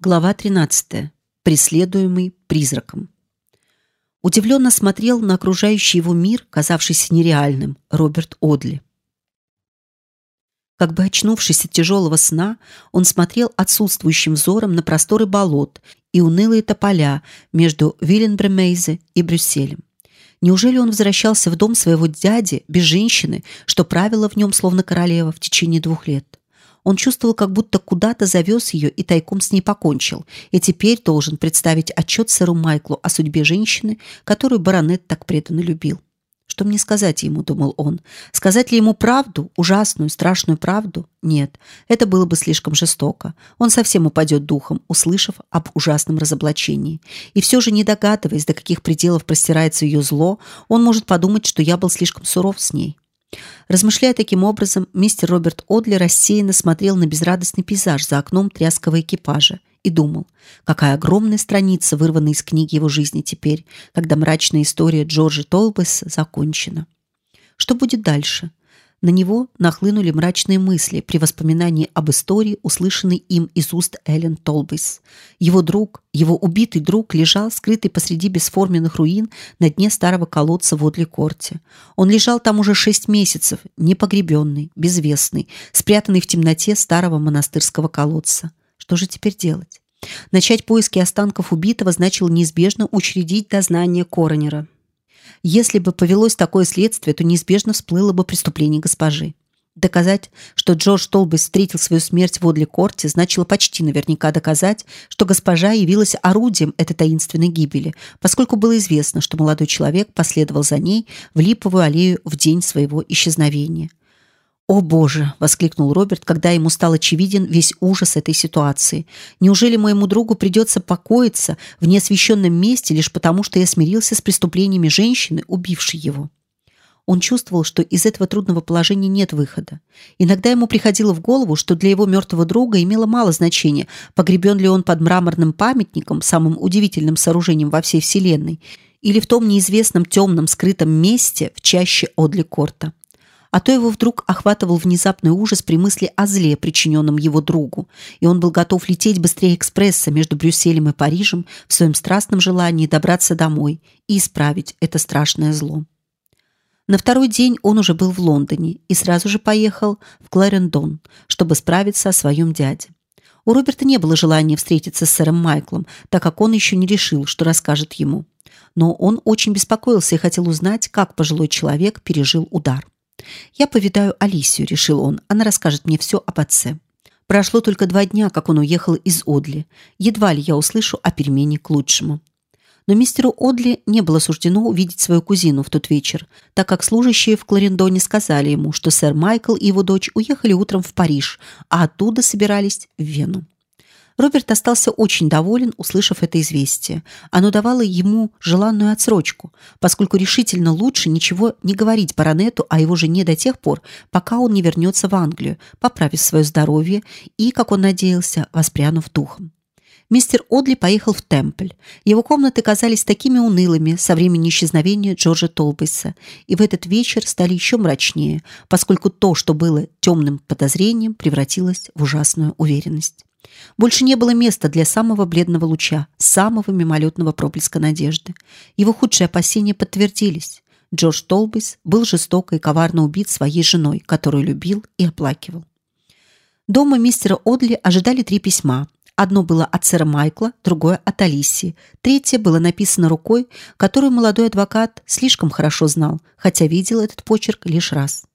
Глава 13. Преследуемый призраком. Удивленно смотрел на окружающий его мир, казавшийся нереальным, Роберт Одли. Как бы очнувшись от тяжелого сна, он смотрел отсутствующим взором на просторы болот и унылые тополя между Виленбремейзе и Брюсселем. Неужели он возвращался в дом своего дяди без женщины, что правила в нем словно королева в течение двух лет? Он чувствовал, как будто куда-то завез ее и тайком с ней покончил, и теперь должен представить отчет сэру Майклу о судьбе женщины, которую баронет так преданно любил. Что мне сказать ему, думал он. Сказать ли ему правду, ужасную, страшную правду? Нет, это было бы слишком жестоко. Он совсем упадет духом, услышав об ужасном разоблачении. И все же, не догадываясь, до каких пределов простирается ее зло, он может подумать, что я был слишком суров с ней. Размышляя таким образом, мистер Роберт Одли рассеянно смотрел на безрадостный пейзаж за окном тряского экипажа и думал, какая огромная страница вырвана из книги его жизни теперь, когда мрачная история Джорджа Толбеса закончена. Что будет дальше? На него нахлынули мрачные мысли при воспоминании об истории, услышанной им из уст Эллен Толбейс. Его друг, его убитый друг, лежал скрытый посреди бесформенных руин на дне старого колодца в Одли-Корте. Он лежал там уже шесть месяцев, непогребенный, безвестный, спрятанный в темноте старого монастырского колодца. Что же теперь делать? Начать поиски останков убитого значило неизбежно учредить дознание коронера. Если бы повелось такое следствие, то неизбежно всплыло бы преступление госпожи. Доказать, что Джордж Толбейс встретил свою смерть в Одли-Корте, значило почти наверняка доказать, что госпожа явилась орудием этой таинственной гибели, поскольку было известно, что молодой человек последовал за ней в Липовую аллею в день своего исчезновения. «О, Боже!» — воскликнул Роберт, когда ему стал очевиден весь ужас этой ситуации. «Неужели моему другу придется покоиться в неосвещенном месте лишь потому, что я смирился с преступлениями женщины, убившей его?» Он чувствовал, что из этого трудного положения нет выхода. Иногда ему приходило в голову, что для его мертвого друга имело мало значения, погребен ли он под мраморным памятником, самым удивительным сооружением во всей вселенной, или в том неизвестном темном скрытом месте в чаще Одли-Корта а то его вдруг охватывал внезапный ужас при мысли о зле, причиненном его другу, и он был готов лететь быстрее экспресса между Брюсселем и Парижем в своем страстном желании добраться домой и исправить это страшное зло. На второй день он уже был в Лондоне и сразу же поехал в Кларендон, чтобы справиться о своем дяде. У Роберта не было желания встретиться с сэром Майклом, так как он еще не решил, что расскажет ему. Но он очень беспокоился и хотел узнать, как пожилой человек пережил удар. Я повидаю Алисию, решил он. Она расскажет мне все об отце. Прошло только два дня, как он уехал из Одли. Едва ли я услышу о перемене к лучшему. Но мистеру Одли не было суждено увидеть свою кузину в тот вечер, так как служащие в Кларендоне сказали ему, что сэр Майкл и его дочь уехали утром в Париж, а оттуда собирались в Вену. Роберт остался очень доволен, услышав это известие. Оно давало ему желанную отсрочку, поскольку решительно лучше ничего не говорить баронету о его жене до тех пор, пока он не вернется в Англию, поправив свое здоровье и, как он надеялся, воспрянув духом. Мистер Одли поехал в Темпль. Его комнаты казались такими унылыми со времени исчезновения Джорджа Толбейса, и в этот вечер стали еще мрачнее, поскольку то, что было темным подозрением, превратилось в ужасную уверенность. Больше не было места для самого бледного луча, самого мимолетного проблеска надежды. Его худшие опасения подтвердились. Джордж Толбейс был жестоко и коварно убит своей женой, которую любил и оплакивал. Дома мистера Одли ожидали три письма. Одно было от сэра Майкла, другое от Алисии, третье было написано рукой, которую молодой адвокат слишком хорошо знал, хотя видел этот почерк лишь раз.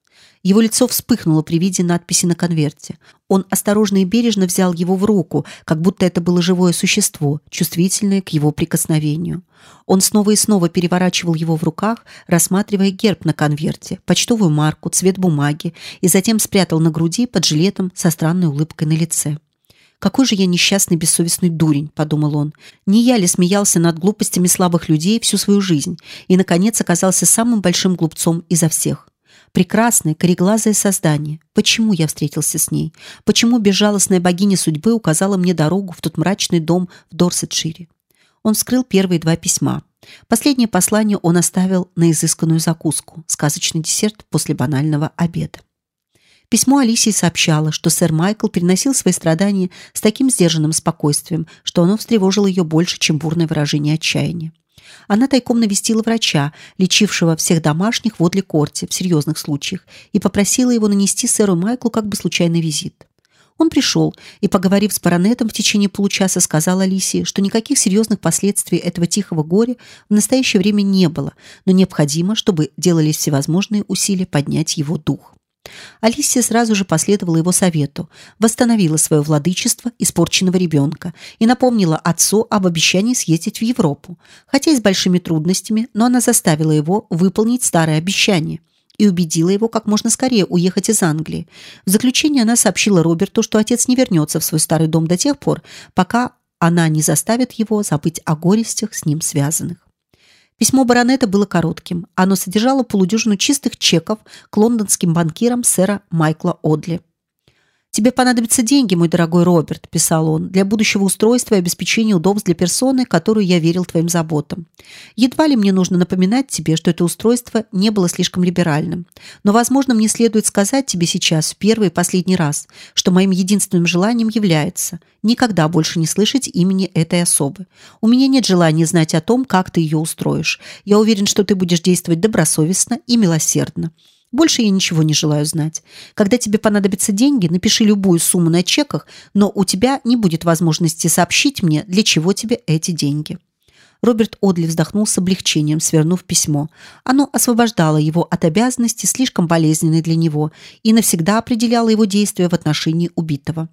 Его лицо вспыхнуло при виде надписи на конверте. Он осторожно и бережно взял его в руку, как будто это было живое существо, чувствительное к его прикосновению. Он снова и снова переворачивал его в руках, рассматривая герб на конверте, почтовую марку, цвет бумаги, и затем спрятал на груди под жилетом со странной улыбкой на лице. Какой же я несчастный бессовестный дурень, подумал он. Не я ли смеялся над глупостями слабых людей всю свою жизнь и наконец оказался самым большим глупцом изо всех? Прекрасное, кореглазое создание. Почему я встретился с ней? Почему безжалостная богиня судьбы указала мне дорогу в тот мрачный дом в Дорсетшире? Он вскрыл первые два письма. Последнее послание он оставил на изысканную закуску, сказочный десерт после банального обеда. письмо Алисии сообщало, что сэр Майкл переносил свои страдания с таким сдержанным спокойствием, что оно встревожило ее больше, чем бурное выражение отчаяния. Она тайком навестила врача, лечившего всех домашних в Одли-Корте в серьезных случаях, и попросила его нанести сэру Майклу как бы случайный визит. Он пришел и, поговорив с баронетом в течение получаса, сказал Алисии, что никаких серьезных последствий этого тихого горя в настоящее время не было, но необходимо, чтобы делались всевозможные усилия поднять его дух. Алисия сразу же последовала его совету, восстановила свое владычество испорченного ребенка и напомнила отцу об обещании съездить в Европу, хотя и с большими трудностями, но она заставила его выполнить старое обещание и убедила его как можно скорее уехать из Англии. В заключение она сообщила Роберту, что отец не вернется в свой старый дом до тех пор, пока она не заставит его забыть о горестях с ним связанных. Письмо баронета было коротким. Оно содержало полудюжину чистых чеков к лондонским банкирам сэра Майкла Одли. Тебе понадобятся деньги, мой дорогой Роберт, писал он, для будущего устройства и обеспечения удобств для персоны, которую я верил твоим заботам. Едва ли мне нужно напоминать тебе, что это устройство не было слишком либеральным, но, возможно, мне следует сказать тебе сейчас в первый и последний раз, что моим единственным желанием является никогда больше не слышать имени этой особы. У меня нет желания знать о том, как ты ее устроишь. Я уверен, что ты будешь действовать добросовестно и милосердно. Больше я ничего не желаю знать. Когда тебе понадобятся деньги, напиши любую сумму на чеках, но у тебя не будет возможности сообщить мне, для чего тебе эти деньги. Роберт Одли вздохнул с облегчением, свернув письмо. Оно освобождало его от обязанности, слишком болезненной для него, и навсегда определяло его действия в отношении убитого.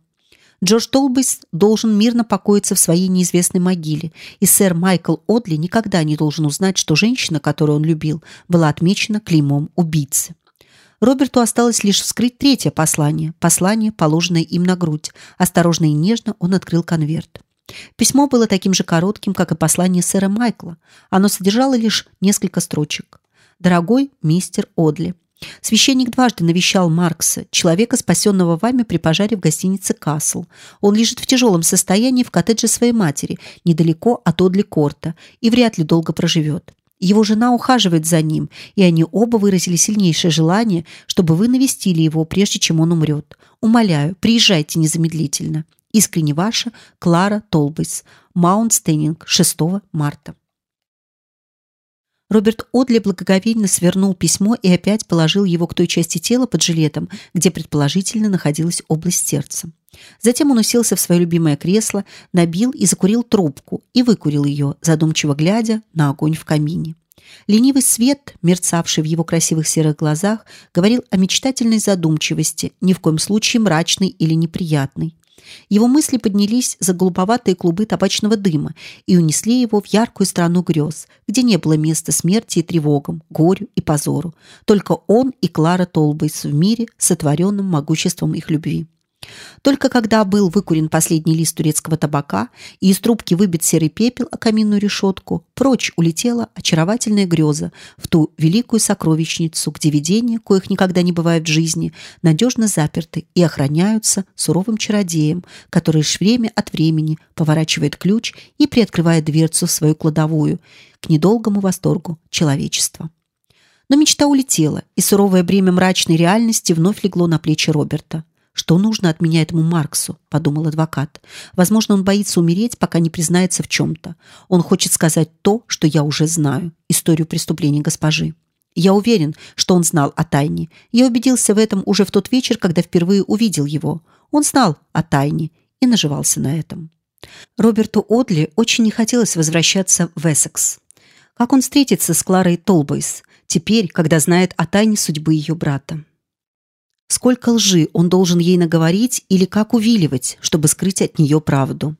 Джордж Толбейс должен мирно покоиться в своей неизвестной могиле, и сэр Майкл Одли никогда не должен узнать, что женщина, которую он любил, была отмечена клеймом убийцы. Роберту осталось лишь вскрыть третье послание, послание, положенное им на грудь. Осторожно и нежно он открыл конверт. Письмо было таким же коротким, как и послание сэра Майкла. Оно содержало лишь несколько строчек. Дорогой мистер Одли, Священник дважды навещал Маркса, человека, спасенного вами при пожаре в гостинице Касл. Он лежит в тяжелом состоянии в коттедже своей матери, недалеко от Одли Корта, и вряд ли долго проживет. Его жена ухаживает за ним, и они оба выразили сильнейшее желание, чтобы вы навестили его, прежде чем он умрет. Умоляю, приезжайте незамедлительно. Искренне ваша Клара Толбейс. Маунт Стейнинг, 6 марта. Роберт Одли благоговейно свернул письмо и опять положил его к той части тела под жилетом, где предположительно находилась область сердца. Затем он уселся в свое любимое кресло, набил и закурил трубку и выкурил ее, задумчиво глядя на огонь в камине. Ленивый свет, мерцавший в его красивых серых глазах, говорил о мечтательной задумчивости, ни в коем случае мрачной или неприятной. Его мысли поднялись за голубоватые клубы табачного дыма и унесли его в яркую страну грез, где не было места смерти и тревогам, горю и позору. Только он и Клара Толбейс в мире, сотворенном могуществом их любви. Только когда был выкурен последний лист турецкого табака и из трубки выбит серый пепел о каминную решетку, прочь улетела очаровательная греза в ту великую сокровищницу, где видения, коих никогда не бывает в жизни, надежно заперты и охраняются суровым чародеем, который лишь время от времени поворачивает ключ и приоткрывает дверцу в свою кладовую к недолгому восторгу человечества. Но мечта улетела, и суровое бремя мрачной реальности вновь легло на плечи Роберта. Что нужно от меня этому Марксу, подумал адвокат. Возможно, он боится умереть, пока не признается в чем то Он хочет сказать то, что я уже знаю, историю преступления госпожи. Я уверен, что он знал о тайне. Я убедился в этом уже в тот вечер, когда впервые увидел его. Он знал о тайне и наживался на этом. Роберту Одли очень не хотелось возвращаться в Эссекс. Как он встретится с Кларой Толбойс теперь, когда знает о тайне судьбы ее брата? Сколько лжи он должен ей наговорить или как увиливать, чтобы скрыть от нее правду?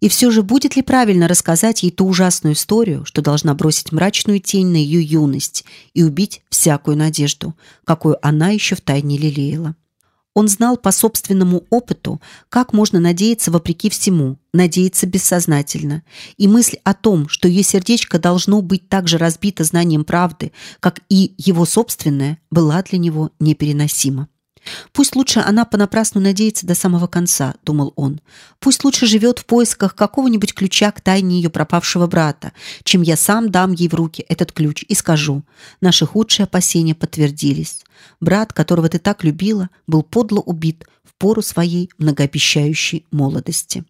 И все же будет ли правильно рассказать ей ту ужасную историю, что должна бросить мрачную тень на ее юность и убить всякую надежду, какую она еще в тайне лелеяла? Он знал по собственному опыту, как можно надеяться вопреки всему, надеяться бессознательно, и мысль о том, что ее сердечко должно быть так же разбито знанием правды, как и его собственное, была для него непереносима. Пусть лучше она понапрасну надеется до самого конца, думал он. Пусть лучше живет в поисках какого-нибудь ключа к тайне ее пропавшего брата, чем я сам дам ей в руки этот ключ и скажу: наши худшие опасения подтвердились. Брат, которого ты так любила, был подло убит в пору своей многообещающей молодости.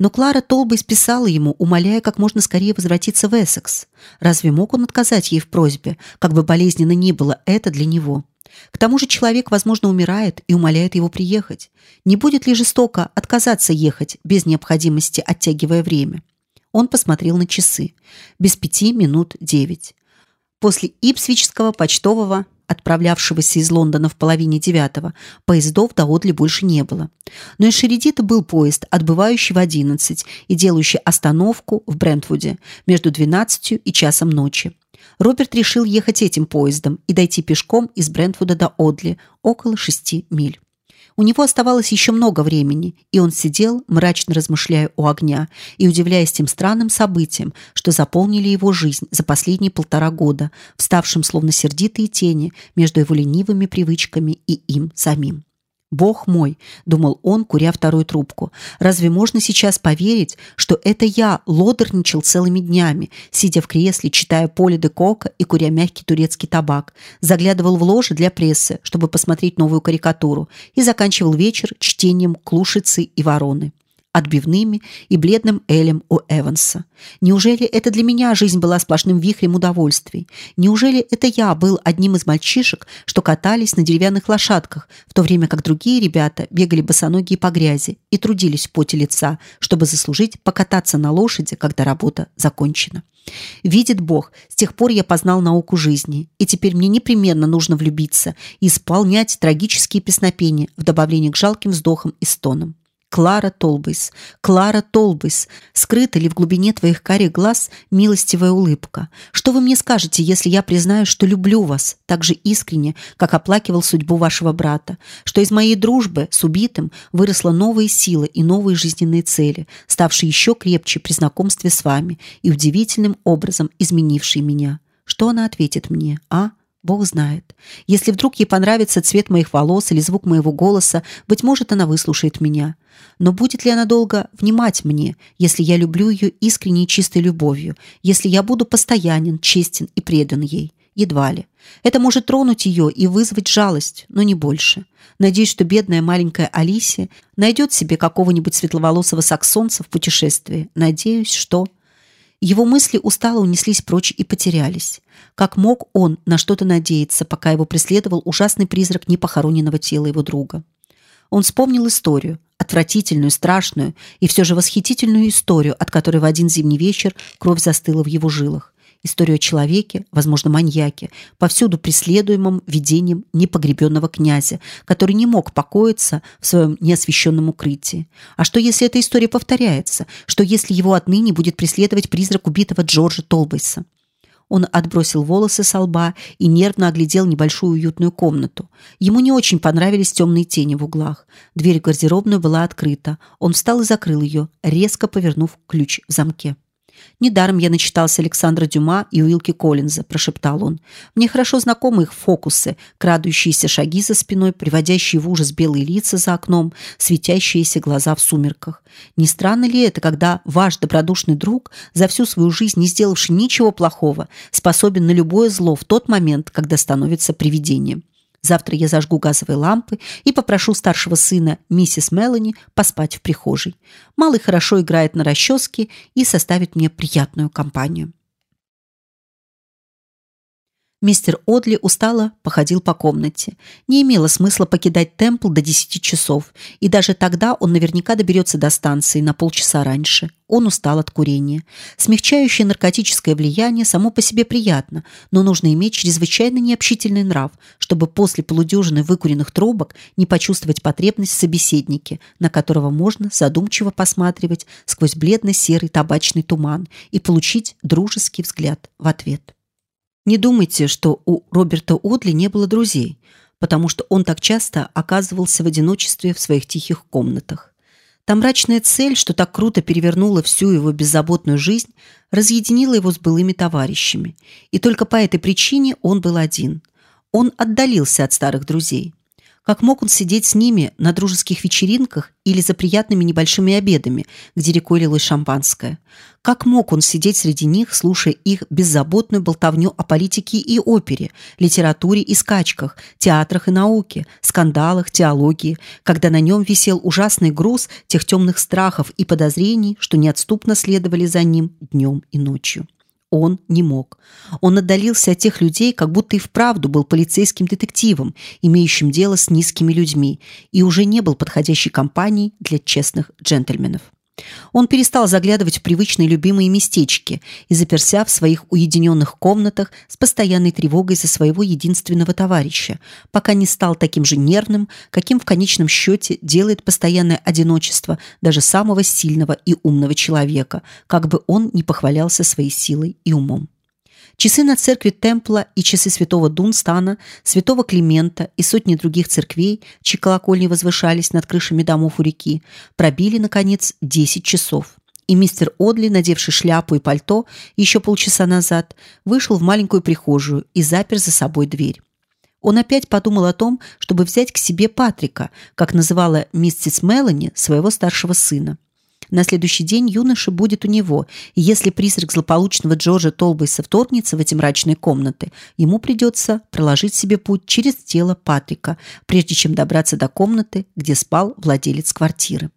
Но Клара Толбой списала ему, умоляя как можно скорее возвратиться в Эссекс. Разве мог он отказать ей в просьбе, как бы болезненно ни было это для него? К тому же человек, возможно, умирает и умоляет его приехать. Не будет ли жестоко отказаться ехать без необходимости, оттягивая время? Он посмотрел на часы. Без пяти минут девять. После Ипсвичского почтового отправлявшегося из Лондона в половине девятого, поездов до Одли больше не было. Но из Шередита был поезд, отбывающий в одиннадцать и делающий остановку в Брентвуде между двенадцатью и часом ночи. Роберт решил ехать этим поездом и дойти пешком из Брентвуда до Одли, около шести миль. У него оставалось еще много времени, и он сидел, мрачно размышляя у огня и удивляясь тем странным событиям, что заполнили его жизнь за последние полтора года, вставшим словно сердитые тени между его ленивыми привычками и им самим. Бог мой, думал он, куря вторую трубку. Разве можно сейчас поверить, что это я лодерничал целыми днями, сидя в кресле, читая Поле де Кока и куря мягкий турецкий табак, заглядывал в ложе для прессы, чтобы посмотреть новую карикатуру, и заканчивал вечер чтением Клушицы и Вороны отбивными и бледным элем у Эванса. Неужели это для меня жизнь была сплошным вихрем удовольствий? Неужели это я был одним из мальчишек, что катались на деревянных лошадках, в то время как другие ребята бегали босоногие по грязи и трудились в поте лица, чтобы заслужить покататься на лошади, когда работа закончена? Видит Бог, с тех пор я познал науку жизни, и теперь мне непременно нужно влюбиться и исполнять трагические песнопения в добавлении к жалким вздохам и стонам. Клара Толбейс, Клара Толбейс, скрыта ли в глубине твоих карих глаз милостивая улыбка? Что вы мне скажете, если я признаю, что люблю вас так же искренне, как оплакивал судьбу вашего брата, что из моей дружбы с убитым выросла новая сила и новые жизненные цели, ставшие еще крепче при знакомстве с вами и удивительным образом изменившие меня? Что она ответит мне, а? Бог знает. Если вдруг ей понравится цвет моих волос или звук моего голоса, быть может, она выслушает меня. Но будет ли она долго внимать мне, если я люблю ее искренней чистой любовью, если я буду постоянен, честен и предан ей? Едва ли. Это может тронуть ее и вызвать жалость, но не больше. Надеюсь, что бедная маленькая Алисия найдет себе какого-нибудь светловолосого саксонца в путешествии. Надеюсь, что его мысли устало унеслись прочь и потерялись. Как мог он на что-то надеяться, пока его преследовал ужасный призрак непохороненного тела его друга? Он вспомнил историю, отвратительную, страшную и все же восхитительную историю, от которой в один зимний вечер кровь застыла в его жилах историю о человеке, возможно, маньяке, повсюду преследуемом видением непогребенного князя, который не мог покоиться в своем неосвещенном укрытии. А что, если эта история повторяется? Что, если его отныне будет преследовать призрак убитого Джорджа Толбейса? Он отбросил волосы с лба и нервно оглядел небольшую уютную комнату. Ему не очень понравились темные тени в углах. Дверь в гардеробную была открыта. Он встал и закрыл ее, резко повернув ключ в замке. Недаром я начитался Александра Дюма и Уилки Коллинза, прошептал он. Мне хорошо знакомы их фокусы, крадущиеся шаги за спиной, приводящие в ужас белые лица за окном, светящиеся глаза в сумерках. Не странно ли это, когда ваш добродушный друг, за всю свою жизнь не сделавший ничего плохого, способен на любое зло в тот момент, когда становится привидением? Завтра я зажгу газовые лампы и попрошу старшего сына, миссис Мелани, поспать в прихожей. Малый хорошо играет на расческе и составит мне приятную компанию. Мистер Одли устало походил по комнате. Не имело смысла покидать Темпл до десяти часов, и даже тогда он наверняка доберется до станции на полчаса раньше. Он устал от курения. Смягчающее наркотическое влияние само по себе приятно, но нужно иметь чрезвычайно необщительный нрав, чтобы после полудюжины выкуренных трубок не почувствовать потребность в собеседнике, на которого можно задумчиво посматривать сквозь бледно-серый табачный туман и получить дружеский взгляд в ответ. Не думайте, что у Роберта Одли не было друзей, потому что он так часто оказывался в одиночестве в своих тихих комнатах. Та мрачная цель, что так круто перевернула всю его беззаботную жизнь, разъединила его с былыми товарищами, и только по этой причине он был один. Он отдалился от старых друзей. Как мог он сидеть с ними на дружеских вечеринках или за приятными небольшими обедами, где рекой лилось шампанское? Как мог он сидеть среди них, слушая их беззаботную болтовню о политике и опере, литературе и скачках, театрах и науке, скандалах, теологии, когда на нем висел ужасный груз тех темных страхов и подозрений, что неотступно следовали за ним днем и ночью? Он не мог. Он отдалился от тех людей, как будто и вправду был полицейским детективом, имеющим дело с низкими людьми, и уже не был подходящей компанией для честных джентльменов. Он перестал заглядывать в привычные любимые местечки и заперся в своих уединенных комнатах с постоянной тревогой за своего единственного товарища, пока не стал таким же нервным, каким в конечном счете делает постоянное одиночество даже самого сильного и умного человека, как бы он ни похвалялся своей силой и умом. Часы на церкви Темпла и часы святого Дунстана, святого Климента и сотни других церквей, чьи колокольни возвышались над крышами домов у реки, пробили, наконец, десять часов. И мистер Одли, надевший шляпу и пальто еще полчаса назад, вышел в маленькую прихожую и запер за собой дверь. Он опять подумал о том, чтобы взять к себе Патрика, как называла миссис Мелани своего старшего сына. На следующий день юноша будет у него, и если призрак злополучного Джорджа Толбейса вторгнется в эти мрачные комнаты, ему придется проложить себе путь через тело Патрика, прежде чем добраться до комнаты, где спал владелец квартиры.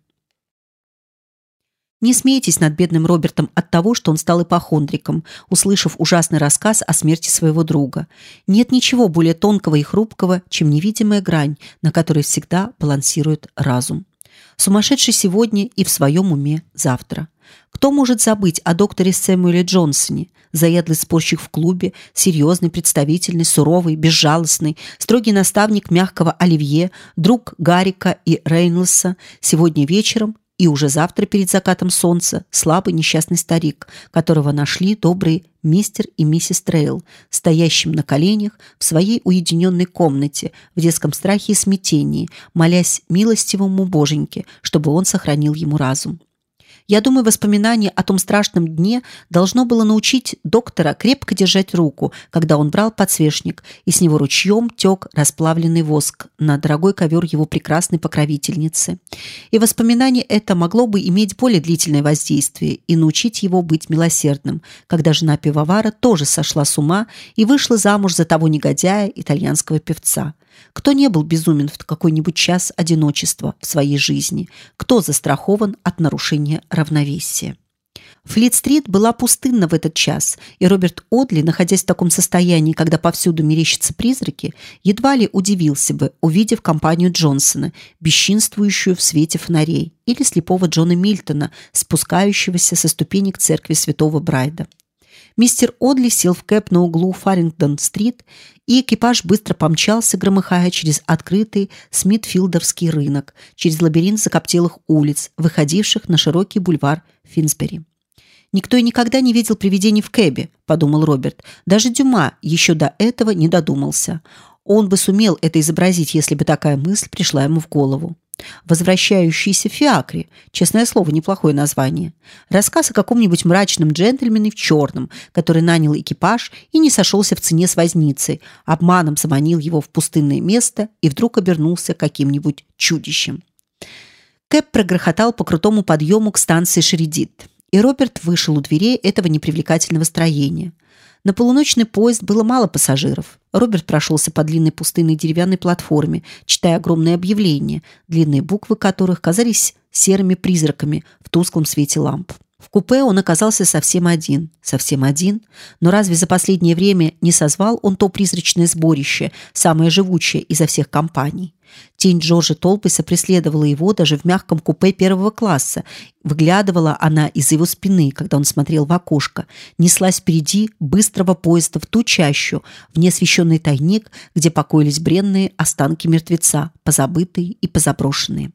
Не смейтесь над бедным Робертом от того, что он стал ипохондриком, услышав ужасный рассказ о смерти своего друга. Нет ничего более тонкого и хрупкого, чем невидимая грань, на которой всегда балансирует разум. Сумасшедший сегодня и в своем уме завтра. Кто может забыть о докторе Сэмюэле Джонсоне, заядлый спорщик в клубе, серьезный, представительный, суровый, безжалостный, строгий наставник мягкого Оливье, друг Гарика и Рейнлса, сегодня вечером и уже завтра перед закатом солнца слабый несчастный старик, которого нашли добрые мистер и миссис Трейл, стоящим на коленях в своей уединенной комнате в детском страхе и смятении, молясь милостивому Боженьке, чтобы он сохранил ему разум. Я думаю, воспоминание о том страшном дне должно было научить доктора крепко держать руку, когда он брал подсвечник, и с него ручьем тек расплавленный воск на дорогой ковер его прекрасной покровительницы. И воспоминание это могло бы иметь более длительное воздействие и научить его быть милосердным, когда жена пивовара тоже сошла с ума и вышла замуж за того негодяя итальянского певца. Кто не был безумен в какой-нибудь час одиночества в своей жизни? Кто застрахован от нарушения равновесия? Флит-стрит была пустынна в этот час, и Роберт Одли, находясь в таком состоянии, когда повсюду мерещатся призраки, едва ли удивился бы, увидев компанию Джонсона, бесчинствующую в свете фонарей, или слепого Джона Мильтона, спускающегося со ступенек церкви Святого Брайда. Мистер Одли сел в кэп на углу Фарингдон-стрит, и экипаж быстро помчался, громыхая через открытый Смитфилдовский рынок, через лабиринт закоптелых улиц, выходивших на широкий бульвар Финсбери. Никто и никогда не видел привидений в кэбе, подумал Роберт. Даже Дюма еще до этого не додумался. Он бы сумел это изобразить, если бы такая мысль пришла ему в голову. Возвращающийся Фиакри. Честное слово, неплохое название. Рассказ о каком-нибудь мрачном джентльмене в черном, который нанял экипаж и не сошелся в цене с возницей, обманом заманил его в пустынное место и вдруг обернулся каким-нибудь чудищем. Кэп прогрохотал по крутому подъему к станции Шередит, и Роберт вышел у дверей этого непривлекательного строения – на полуночный поезд было мало пассажиров. Роберт прошелся по длинной пустынной деревянной платформе, читая огромные объявления, длинные буквы которых казались серыми призраками в тусклом свете ламп. В купе он оказался совсем один, совсем один. Но разве за последнее время не созвал он то призрачное сборище, самое живучее изо всех компаний? Тень Джорджа Толписа преследовала его даже в мягком купе первого класса. Выглядывала она из его спины, когда он смотрел в окошко. Неслась впереди быстрого поезда в ту чащу, в неосвещенный тайник, где покоились бренные останки мертвеца, позабытые и позаброшенные.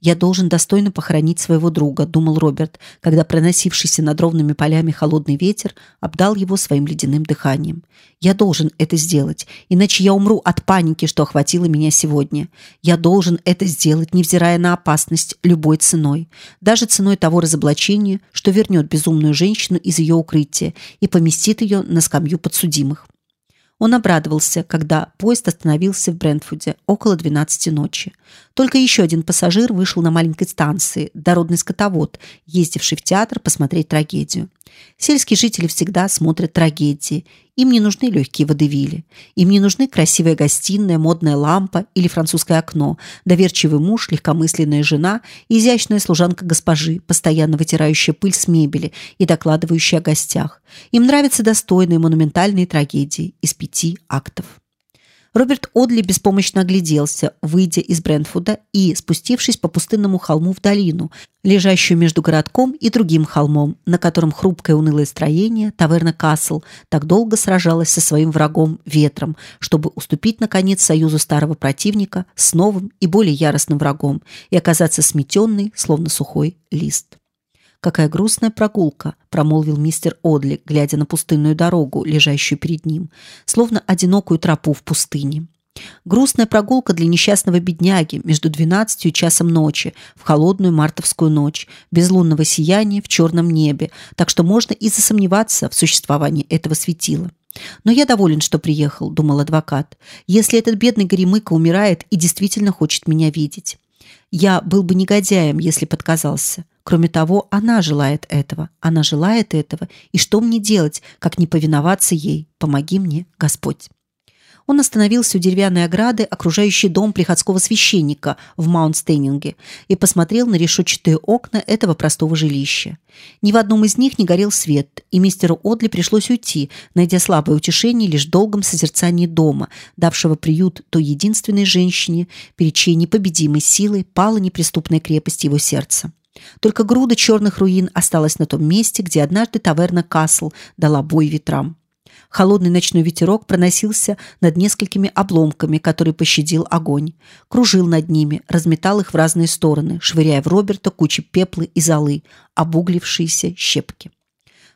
Я должен достойно похоронить своего друга, думал Роберт, когда проносившийся над ровными полями холодный ветер обдал его своим ледяным дыханием. Я должен это сделать, иначе я умру от паники, что охватила меня сегодня. Я должен это сделать, невзирая на опасность, любой ценой, даже ценой того разоблачения, что вернет безумную женщину из ее укрытия и поместит ее на скамью подсудимых. Он обрадовался, когда поезд остановился в Брентфуде около 12 ночи. Только еще один пассажир вышел на маленькой станции, дородный скотовод, ездивший в театр посмотреть трагедию. Сельские жители всегда смотрят трагедии. Им не нужны легкие водевили. Им не нужны красивая гостиная, модная лампа или французское окно, доверчивый муж, легкомысленная жена изящная служанка госпожи, постоянно вытирающая пыль с мебели и докладывающая о гостях. Им нравятся достойные монументальные трагедии из пяти актов. Роберт Одли беспомощно огляделся, выйдя из Брентфуда и спустившись по пустынному холму в долину, лежащую между городком и другим холмом, на котором хрупкое унылое строение таверна Касл так долго сражалось со своим врагом ветром, чтобы уступить наконец союзу старого противника с новым и более яростным врагом и оказаться сметенной, словно сухой лист. Какая грустная прогулка, промолвил мистер Одли, глядя на пустынную дорогу, лежащую перед ним, словно одинокую тропу в пустыне. Грустная прогулка для несчастного бедняги между двенадцатью часом ночи в холодную мартовскую ночь, без лунного сияния в черном небе, так что можно и засомневаться в существовании этого светила. Но я доволен, что приехал, думал адвокат. Если этот бедный Горемыка умирает и действительно хочет меня видеть, я был бы негодяем, если подказался. Кроме того, она желает этого. Она желает этого. И что мне делать, как не повиноваться ей? Помоги мне, Господь. Он остановился у деревянной ограды, окружающей дом приходского священника в Маунт-Стейнинге, и посмотрел на решетчатые окна этого простого жилища. Ни в одном из них не горел свет, и мистеру Одли пришлось уйти, найдя слабое утешение лишь долгом созерцании дома, давшего приют той единственной женщине, перед чьей непобедимой силой пала неприступная крепость его сердца. Только груда черных руин осталась на том месте, где однажды таверна Касл дала бой ветрам. Холодный ночной ветерок проносился над несколькими обломками, которые пощадил огонь, кружил над ними, разметал их в разные стороны, швыряя в Роберта кучи пепла и золы, обуглившиеся щепки.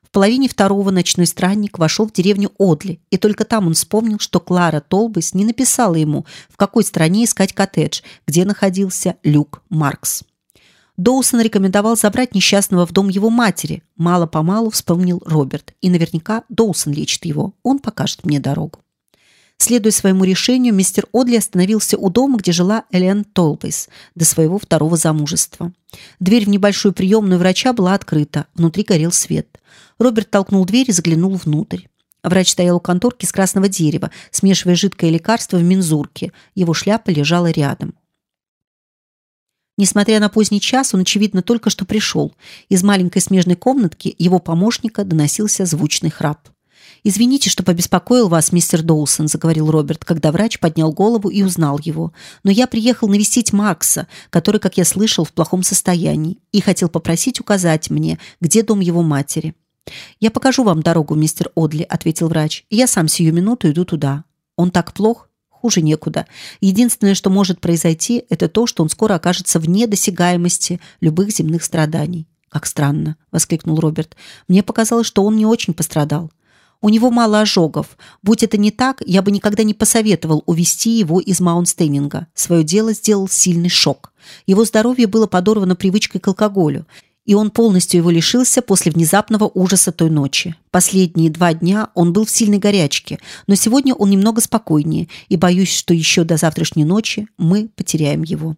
В половине второго ночной странник вошел в деревню Одли, и только там он вспомнил, что Клара Толбейс не написала ему, в какой стране искать коттедж, где находился Люк Маркс. Доусон рекомендовал забрать несчастного в дом его матери. Мало-помалу вспомнил Роберт. И наверняка Доусон лечит его. Он покажет мне дорогу. Следуя своему решению, мистер Одли остановился у дома, где жила Элен Толбейс до своего второго замужества. Дверь в небольшую приемную врача была открыта. Внутри горел свет. Роберт толкнул дверь и заглянул внутрь. Врач стоял у конторки из красного дерева, смешивая жидкое лекарство в мензурке. Его шляпа лежала рядом. Несмотря на поздний час, он очевидно только что пришел. Из маленькой смежной комнатки его помощника доносился звучный храп. Извините, что побеспокоил вас, мистер Доусон, заговорил Роберт, когда врач поднял голову и узнал его. Но я приехал навестить Маркса, который, как я слышал, в плохом состоянии, и хотел попросить указать мне, где дом его матери. Я покажу вам дорогу, мистер Одли, ответил врач. Я сам сию минуту иду туда. Он так плох? Хуже некуда. Единственное, что может произойти, это то, что он скоро окажется вне досягаемости любых земных страданий. Как странно, воскликнул Роберт. Мне показалось, что он не очень пострадал. У него мало ожогов. Будь это не так, я бы никогда не посоветовал увести его из Маунстейнинга. Свое дело сделал сильный шок. Его здоровье было подорвано привычкой к алкоголю и он полностью его лишился после внезапного ужаса той ночи. Последние два дня он был в сильной горячке, но сегодня он немного спокойнее, и боюсь, что еще до завтрашней ночи мы потеряем его.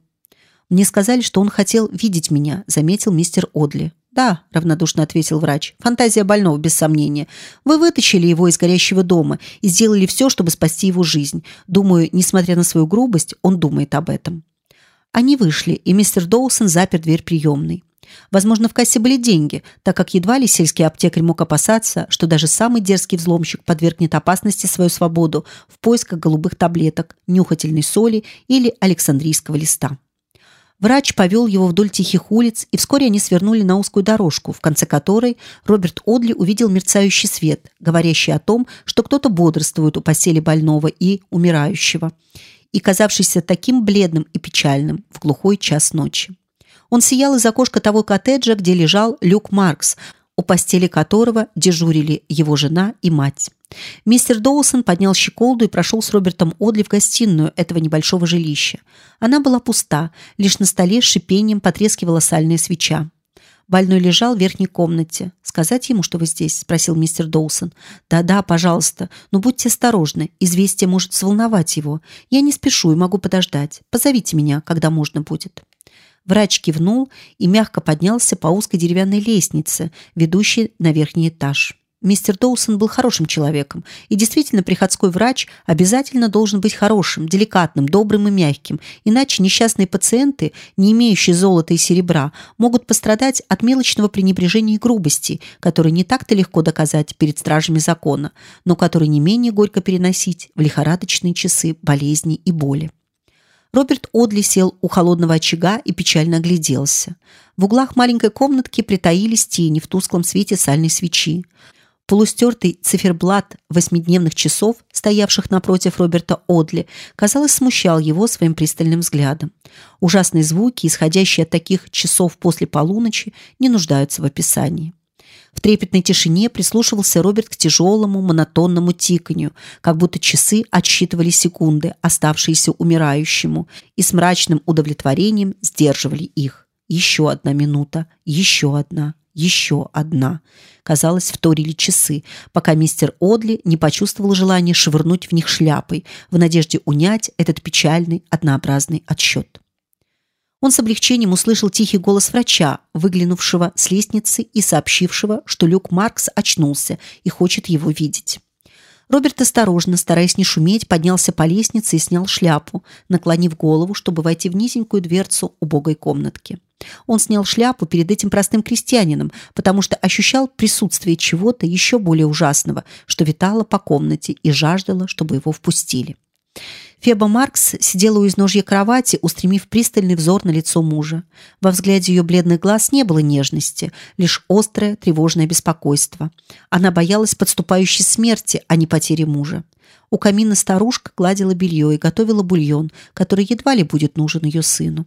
Мне сказали, что он хотел видеть меня, заметил мистер Одли. Да, равнодушно ответил врач. Фантазия больного без сомнения. Вы вытащили его из горящего дома и сделали все, чтобы спасти его жизнь. Думаю, несмотря на свою грубость, он думает об этом. Они вышли, и мистер Доусон запер дверь приемной. Возможно, в кассе были деньги, так как едва ли сельский аптекарь мог опасаться, что даже самый дерзкий взломщик подвергнет опасности свою свободу в поисках голубых таблеток, нюхательной соли или александрийского листа. Врач повел его вдоль тихих улиц, и вскоре они свернули на узкую дорожку, в конце которой Роберт Одли увидел мерцающий свет, говорящий о том, что кто-то бодрствует у постели больного и умирающего, и казавшийся таким бледным и печальным в глухой час ночи. Он сиял из окошка того коттеджа, где лежал Люк Маркс, у постели которого дежурили его жена и мать. Мистер Доусон поднял щеколду и прошел с Робертом Одли в гостиную этого небольшого жилища. Она была пуста, лишь на столе с шипением потрескивала сальная свеча. Больной лежал в верхней комнате. Сказать ему, что вы здесь, спросил мистер Доусон. Да-да, пожалуйста, но будьте осторожны. Известие может взволновать его. Я не спешу и могу подождать. Позовите меня, когда можно будет. Врач кивнул и мягко поднялся по узкой деревянной лестнице, ведущей на верхний этаж. Мистер Доусон был хорошим человеком, и действительно приходской врач обязательно должен быть хорошим, деликатным, добрым и мягким, иначе несчастные пациенты, не имеющие золота и серебра, могут пострадать от мелочного пренебрежения и грубости, которые не так-то легко доказать перед стражами закона, но которые не менее горько переносить в лихорадочные часы болезни и боли. Роберт Одли сел у холодного очага и печально огляделся. В углах маленькой комнатки притаились тени в тусклом свете сальной свечи. Полустертый циферблат восьмидневных часов, стоявших напротив Роберта Одли, казалось, смущал его своим пристальным взглядом. Ужасные звуки, исходящие от таких часов после полуночи, не нуждаются в описании. В трепетной тишине прислушивался Роберт к тяжелому, монотонному тиканью, как будто часы отсчитывали секунды, оставшиеся умирающему, и с мрачным удовлетворением сдерживали их. Еще одна минута, еще одна еще одна. Казалось, вторили часы, пока мистер Одли не почувствовал желания швырнуть в них шляпой, в надежде унять этот печальный, однообразный отсчет. Он с облегчением услышал тихий голос врача, выглянувшего с лестницы и сообщившего, что Люк Маркс очнулся и хочет его видеть. Роберт осторожно, стараясь не шуметь, поднялся по лестнице и снял шляпу, наклонив голову, чтобы войти в низенькую дверцу убогой комнатки. Он снял шляпу перед этим простым крестьянином, потому что ощущал присутствие чего-то еще более ужасного, что витало по комнате и жаждало, чтобы его впустили. Феба Маркс сидела у изножья кровати, устремив пристальный взор на лицо мужа. Во взгляде ее бледных глаз не было нежности, лишь острое тревожное беспокойство. Она боялась подступающей смерти, а не потери мужа. У камина старушка гладила белье и готовила бульон, который едва ли будет нужен ее сыну.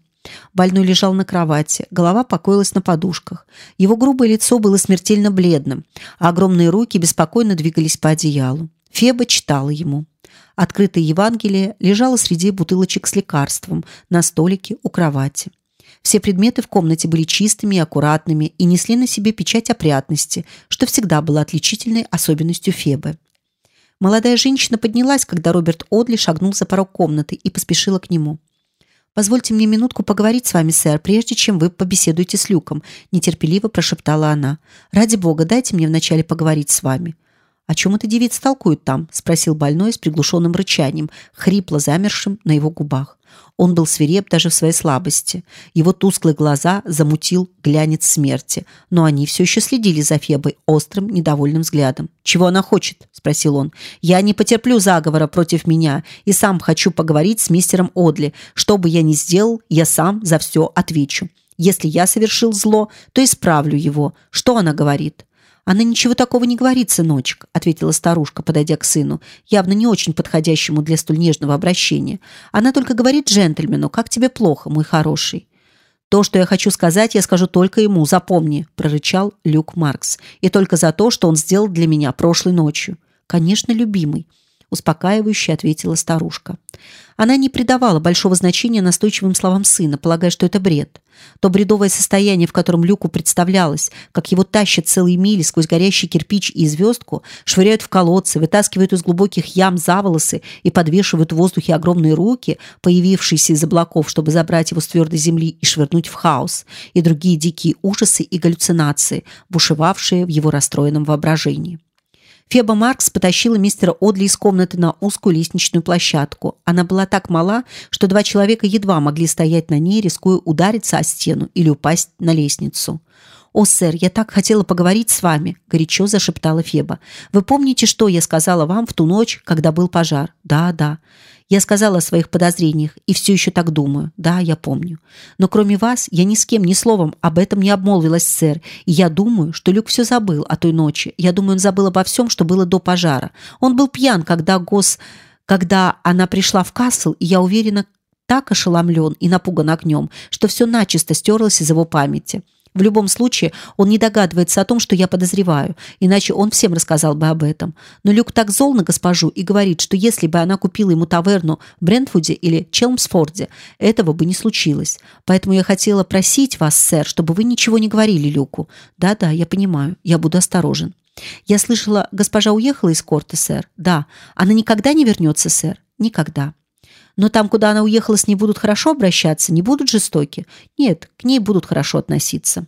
Больной лежал на кровати, голова покоилась на подушках. Его грубое лицо было смертельно бледным, а огромные руки беспокойно двигались по одеялу. Феба читала ему. Открытое Евангелие лежало среди бутылочек с лекарством на столике у кровати. Все предметы в комнате были чистыми и аккуратными и несли на себе печать опрятности, что всегда было отличительной особенностью Фебы. Молодая женщина поднялась, когда Роберт Одли шагнул за порог комнаты и поспешила к нему. Позвольте мне минутку поговорить с вами, сэр, прежде чем вы побеседуете с Люком, нетерпеливо прошептала она. Ради бога, дайте мне вначале поговорить с вами. О чем эта девица толкует там? – спросил больной с приглушенным рычанием, хрипло замершим на его губах. Он был свиреп даже в своей слабости. Его тусклые глаза замутил глянец смерти, но они все еще следили за Фебой острым, недовольным взглядом. «Чего она хочет?» – спросил он. «Я не потерплю заговора против меня и сам хочу поговорить с мистером Одли. Что бы я ни сделал, я сам за все отвечу. Если я совершил зло, то исправлю его. Что она говорит?» Она ничего такого не говорит, сыночек, ответила старушка, подойдя к сыну, явно не очень подходящему для столь нежного обращения. Она только говорит джентльмену: "Как тебе плохо, мой хороший?" То, что я хочу сказать, я скажу только ему, запомни, прорычал Люк Маркс. И только за то, что он сделал для меня прошлой ночью. Конечно, любимый, успокаивающе ответила старушка. Она не придавала большого значения настойчивым словам сына, полагая, что это бред. То бредовое состояние, в котором Люку представлялось, как его тащат целые мили сквозь горящий кирпич и звездку, швыряют в колодцы, вытаскивают из глубоких ям за волосы и подвешивают в воздухе огромные руки, появившиеся из облаков, чтобы забрать его с твердой земли и швырнуть в хаос, и другие дикие ужасы и галлюцинации, бушевавшие в его расстроенном воображении. Феба Маркс потащила мистера Одли из комнаты на узкую лестничную площадку. Она была так мала, что два человека едва могли стоять на ней, рискуя удариться о стену или упасть на лестницу. «О, сэр, я так хотела поговорить с вами», – горячо зашептала Феба. «Вы помните, что я сказала вам в ту ночь, когда был пожар?» «Да, да. Я сказала о своих подозрениях и все еще так думаю. Да, я помню. Но кроме вас, я ни с кем ни словом об этом не обмолвилась, сэр. И я думаю, что Люк все забыл о той ночи. Я думаю, он забыл обо всем, что было до пожара. Он был пьян, когда Гос... Когда она пришла в Касл, и я уверена, так ошеломлен и напуган огнем, что все начисто стерлось из его памяти. В любом случае, он не догадывается о том, что я подозреваю, иначе он всем рассказал бы об этом. Но Люк так зол на госпожу и говорит, что если бы она купила ему таверну в Брентфуде или Челмсфорде, этого бы не случилось. Поэтому я хотела просить вас, сэр, чтобы вы ничего не говорили Люку. Да-да, я понимаю, я буду осторожен. Я слышала, госпожа уехала из корта, сэр. Да, она никогда не вернется, сэр. Никогда. Но там, куда она уехала, с ней будут хорошо обращаться, не будут жестоки. Нет, к ней будут хорошо относиться.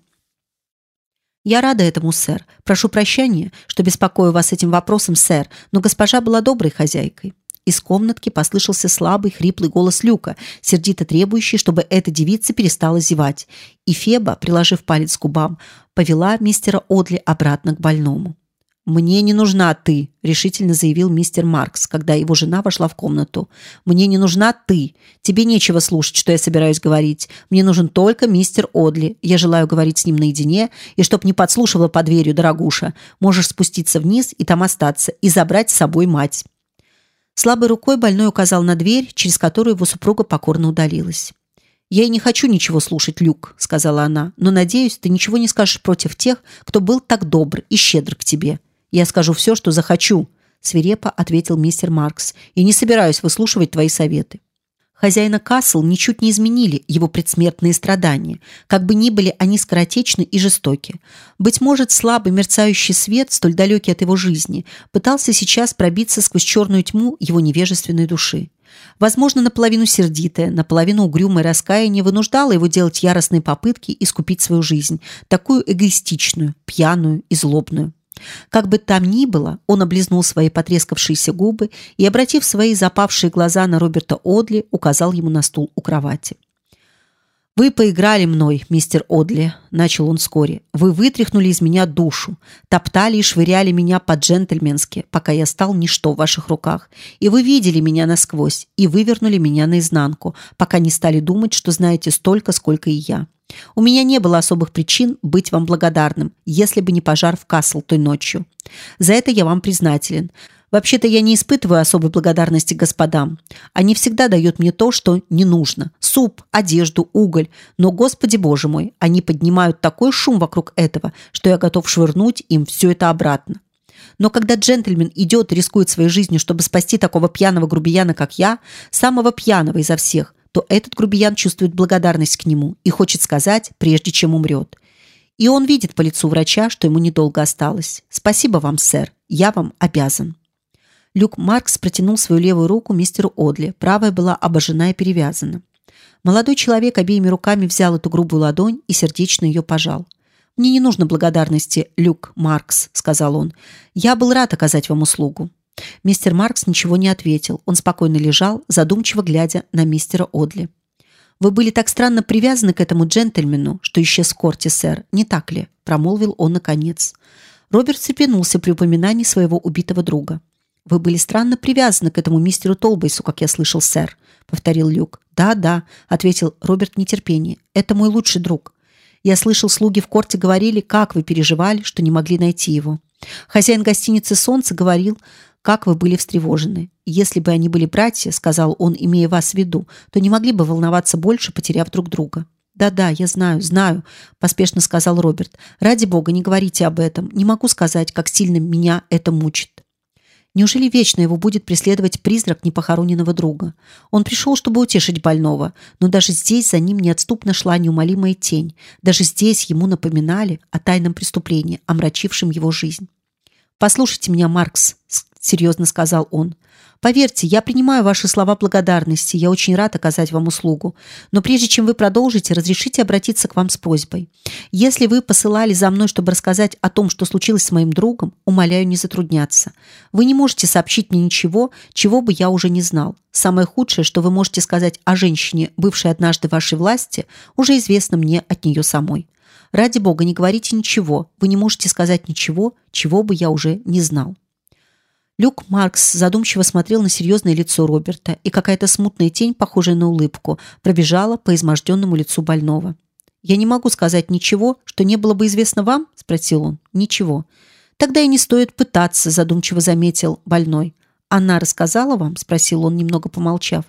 Я рада этому, сэр. Прошу прощения, что беспокою вас этим вопросом, сэр, но госпожа была доброй хозяйкой. Из комнатки послышался слабый, хриплый голос Люка, сердито требующий, чтобы эта девица перестала зевать. И Феба, приложив палец к губам, повела мистера Одли обратно к больному. «Мне не нужна ты», – решительно заявил мистер Маркс, когда его жена вошла в комнату. «Мне не нужна ты. Тебе нечего слушать, что я собираюсь говорить. Мне нужен только мистер Одли. Я желаю говорить с ним наедине, и чтоб не подслушивала под дверью, дорогуша. Можешь спуститься вниз и там остаться, и забрать с собой мать». Слабой рукой больной указал на дверь, через которую его супруга покорно удалилась. «Я и не хочу ничего слушать, Люк», – сказала она, «но, надеюсь, ты ничего не скажешь против тех, кто был так добр и щедр к тебе». Я скажу все, что захочу, свирепо ответил мистер Маркс, и не собираюсь выслушивать твои советы. Хозяина Касл ничуть не изменили его предсмертные страдания, как бы ни были они скоротечны и жестоки. Быть может, слабый мерцающий свет, столь далекий от его жизни, пытался сейчас пробиться сквозь черную тьму его невежественной души. Возможно, наполовину сердитое, наполовину угрюмое раскаяние вынуждало его делать яростные попытки искупить свою жизнь, такую эгоистичную, пьяную и злобную. Как бы там ни было, он облизнул свои потрескавшиеся губы и, обратив свои запавшие глаза на Роберта Одли, указал ему на стул у кровати. Вы поиграли мной, мистер Одли, начал он вскоре. Вы вытряхнули из меня душу, топтали и швыряли меня по-джентльменски, пока я стал ничто в ваших руках, и вы видели меня насквозь и вывернули меня наизнанку, пока не стали думать, что знаете столько, сколько и я. У меня не было особых причин быть вам благодарным, если бы не пожар в Касл той ночью. За это я вам признателен. Вообще-то я не испытываю особой благодарности господам. Они всегда дают мне то, что не нужно: суп, одежду, уголь. Но, господи боже мой, они поднимают такой шум вокруг этого, что я готов швырнуть им все это обратно. Но когда джентльмен идет рискует своей жизнью, чтобы спасти такого пьяного грубияна, как я, самого пьяного изо всех, то этот грубиян чувствует благодарность к нему и хочет сказать, прежде чем умрет. И он видит по лицу врача, что ему недолго осталось. Спасибо вам, сэр, я вам обязан. Люк Маркс протянул свою левую руку мистеру Одли, правая была обожжена и перевязана. Молодой человек обеими руками взял эту грубую ладонь и сердечно ее пожал. Мне не нужно благодарности, Люк Маркс, сказал он. Я был рад оказать вам услугу. Мистер Маркс ничего не ответил. Он спокойно лежал, задумчиво глядя на мистера Одли. Вы были так странно привязаны к этому джентльмену, что исчез в корте, сэр, не так ли? промолвил он наконец. Роберт цепенулся при упоминании своего убитого друга. Вы были странно привязаны к этому мистеру Толбейсу, как я слышал, сэр, повторил Люк. Да, да, ответил Роберт нетерпение. Это мой лучший друг. Я слышал, слуги в корте говорили, как вы переживали, что не могли найти его. Хозяин гостиницы Солнце говорил, как вы были встревожены. Если бы они были братья, сказал он, имея вас в виду, то не могли бы волноваться больше, потеряв друг друга. Да-да, я знаю, знаю, поспешно сказал Роберт. Ради бога, не говорите об этом. Не могу сказать, как сильно меня это мучит. Неужели вечно его будет преследовать призрак непохороненного друга? Он пришел, чтобы утешить больного, но даже здесь за ним неотступно шла неумолимая тень. Даже здесь ему напоминали о тайном преступлении, омрачившем его жизнь. Послушайте меня, Маркс, серьезно сказал он. Поверьте, я принимаю ваши слова благодарности. Я очень рад оказать вам услугу. Но прежде чем вы продолжите, разрешите обратиться к вам с просьбой. Если вы посылали за мной, чтобы рассказать о том, что случилось с моим другом, умоляю не затрудняться. Вы не можете сообщить мне ничего, чего бы я уже не знал. Самое худшее, что вы можете сказать о женщине, бывшей однажды вашей власти, уже известно мне от нее самой. Ради бога, не говорите ничего. Вы не можете сказать ничего, чего бы я уже не знал. Люк Маркс задумчиво смотрел на серьезное лицо Роберта, и какая-то смутная тень, похожая на улыбку, пробежала по изможденному лицу больного. Я не могу сказать ничего, что не было бы известно вам, спросил он. Ничего. Тогда и не стоит пытаться, задумчиво заметил больной. Она рассказала вам, спросил он немного помолчав.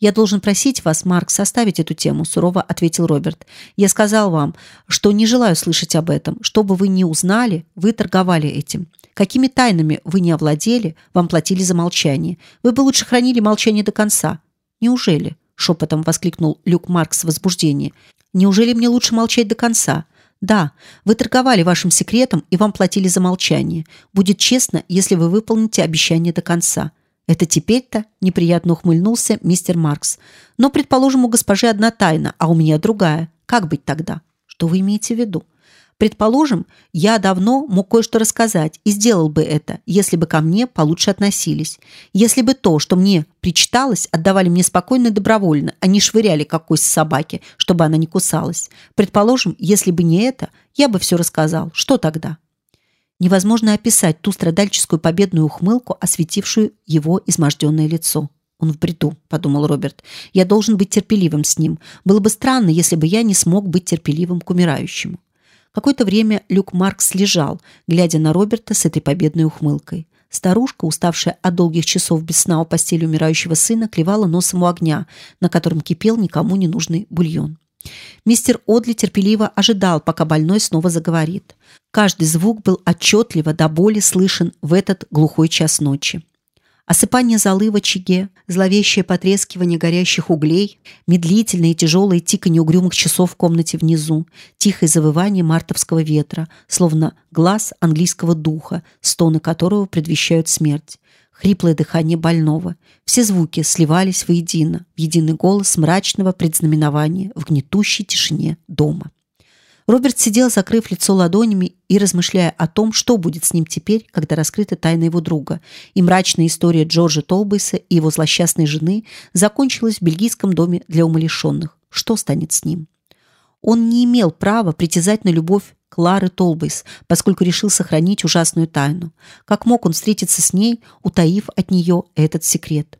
Я должен просить вас, Марк, составить эту тему, сурово ответил Роберт. Я сказал вам, что не желаю слышать об этом. Что бы вы ни узнали, вы торговали этим. Какими тайнами вы не овладели, вам платили за молчание. Вы бы лучше хранили молчание до конца. Неужели? шепотом воскликнул Люк Маркс в возбуждении. Неужели мне лучше молчать до конца? Да, вы торговали вашим секретом и вам платили за молчание. Будет честно, если вы выполните обещание до конца. Это теперь-то неприятно ухмыльнулся мистер Маркс. Но предположим, у госпожи одна тайна, а у меня другая. Как быть тогда? Что вы имеете в виду? Предположим, я давно мог кое-что рассказать и сделал бы это, если бы ко мне получше относились. Если бы то, что мне причиталось, отдавали мне спокойно и добровольно, а не швыряли как кость собаки, чтобы она не кусалась. Предположим, если бы не это, я бы все рассказал. Что тогда? Невозможно описать ту страдальческую победную ухмылку, осветившую его изможденное лицо. Он в бреду, подумал Роберт. Я должен быть терпеливым с ним. Было бы странно, если бы я не смог быть терпеливым к умирающему. Какое-то время Люк Маркс лежал, глядя на Роберта с этой победной ухмылкой. Старушка, уставшая от долгих часов без сна у постели умирающего сына, клевала носом у огня, на котором кипел никому не нужный бульон. Мистер Одли терпеливо ожидал, пока больной снова заговорит. Каждый звук был отчетливо до боли слышен в этот глухой час ночи. Осыпание золы в очаге, зловещее потрескивание горящих углей, медлительное и тяжелое тиканье угрюмых часов в комнате внизу, тихое завывание мартовского ветра, словно глаз английского духа, стоны которого предвещают смерть, хриплое дыхание больного. Все звуки сливались воедино, в единый голос мрачного предзнаменования в гнетущей тишине дома. Роберт сидел, закрыв лицо ладонями и размышляя о том, что будет с ним теперь, когда раскрыта тайна его друга. И мрачная история Джорджа Толбейса и его злосчастной жены закончилась в бельгийском доме для умалишенных. Что станет с ним? Он не имел права притязать на любовь Клары Толбейс, поскольку решил сохранить ужасную тайну. Как мог он встретиться с ней, утаив от нее этот секрет?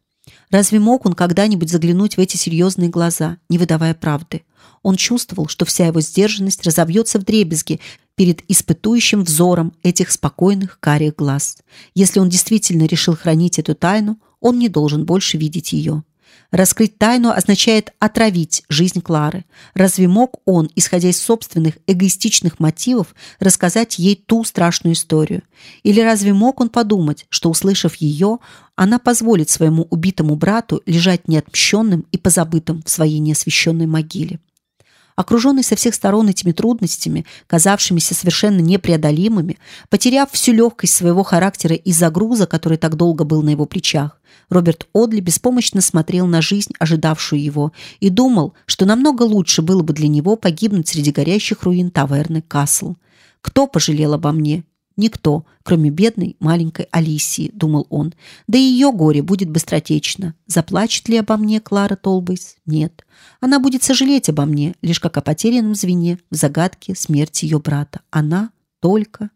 Разве мог он когда-нибудь заглянуть в эти серьезные глаза, не выдавая правды? Он чувствовал, что вся его сдержанность разобьется в дребезги перед испытующим взором этих спокойных карих глаз. Если он действительно решил хранить эту тайну, он не должен больше видеть ее. Раскрыть тайну означает отравить жизнь Клары. Разве мог он, исходя из собственных эгоистичных мотивов, рассказать ей ту страшную историю? Или разве мог он подумать, что услышав ее, она позволит своему убитому брату лежать неотмщенным и позабытым в своей неосвященной могиле? Окруженный со всех сторон этими трудностями, казавшимися совершенно непреодолимыми, потеряв всю легкость своего характера из-за груза, который так долго был на его плечах, Роберт Одли беспомощно смотрел на жизнь, ожидавшую его, и думал, что намного лучше было бы для него погибнуть среди горящих руин таверны Касл. Кто пожалел обо мне? Никто, кроме бедной маленькой Алисии, думал он. Да и ее горе будет быстротечно. Заплачет ли обо мне Клара Толбейс? Нет. Она будет сожалеть обо мне, лишь как о потерянном звене в загадке смерти ее брата. Она только